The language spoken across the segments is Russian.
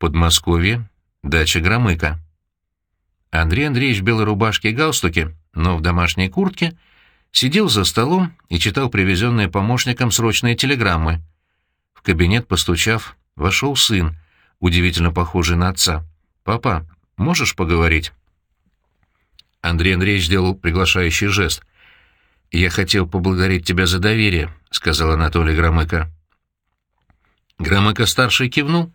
Подмосковье, дача Громыка. Андрей Андреевич в белой рубашке и галстуке, но в домашней куртке, сидел за столом и читал привезенные помощником срочные телеграммы. В кабинет, постучав, вошел сын, удивительно похожий на отца. «Папа, можешь поговорить?» Андрей Андреевич сделал приглашающий жест. «Я хотел поблагодарить тебя за доверие», — сказал Анатолий Громыко. Громыко-старший кивнул.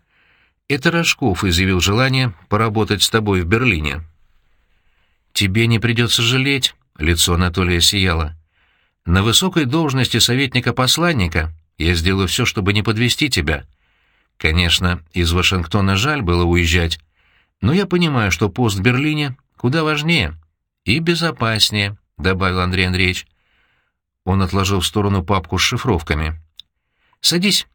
«Это Рожков изъявил желание поработать с тобой в Берлине». «Тебе не придется жалеть», — лицо Анатолия сияло. «На высокой должности советника-посланника я сделаю все, чтобы не подвести тебя. Конечно, из Вашингтона жаль было уезжать, но я понимаю, что пост в Берлине куда важнее и безопаснее», — добавил Андрей Андреевич. Он отложил в сторону папку с шифровками. «Садись».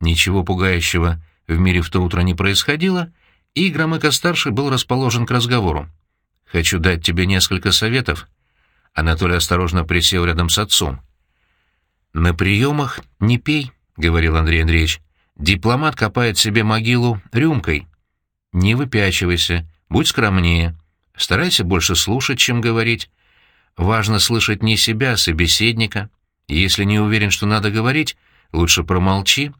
Ничего пугающего в мире в то утро не происходило, и Громыко-старший был расположен к разговору. Хочу дать тебе несколько советов». Анатолий осторожно присел рядом с отцом. «На приемах не пей», — говорил Андрей Андреевич. «Дипломат копает себе могилу рюмкой. Не выпячивайся, будь скромнее. Старайся больше слушать, чем говорить. Важно слышать не себя, а собеседника. Если не уверен, что надо говорить, лучше промолчи.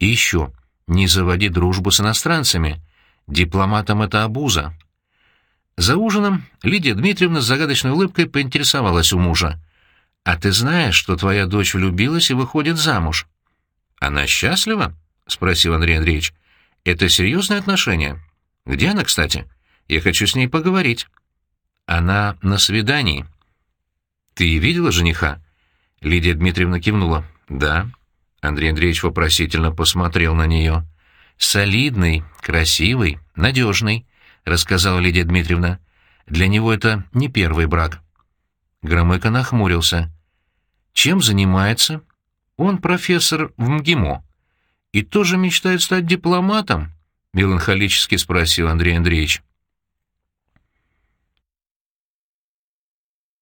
И еще, не заводи дружбу с иностранцами. Дипломатам это обуза». За ужином Лидия Дмитриевна с загадочной улыбкой поинтересовалась у мужа. «А ты знаешь, что твоя дочь влюбилась и выходит замуж?» «Она счастлива?» — спросил Андрей Андреевич. «Это серьезные отношения? Где она, кстати? Я хочу с ней поговорить». «Она на свидании». «Ты видела жениха?» Лидия Дмитриевна кивнула. «Да». Андрей Андреевич вопросительно посмотрел на нее. «Солидный, красивый, надежный. — рассказала Лидия Дмитриевна. «Для него это не первый брак». Громыко нахмурился. «Чем занимается?» «Он профессор в МГИМО». «И тоже мечтает стать дипломатом?» — меланхолически спросил Андрей Андреевич.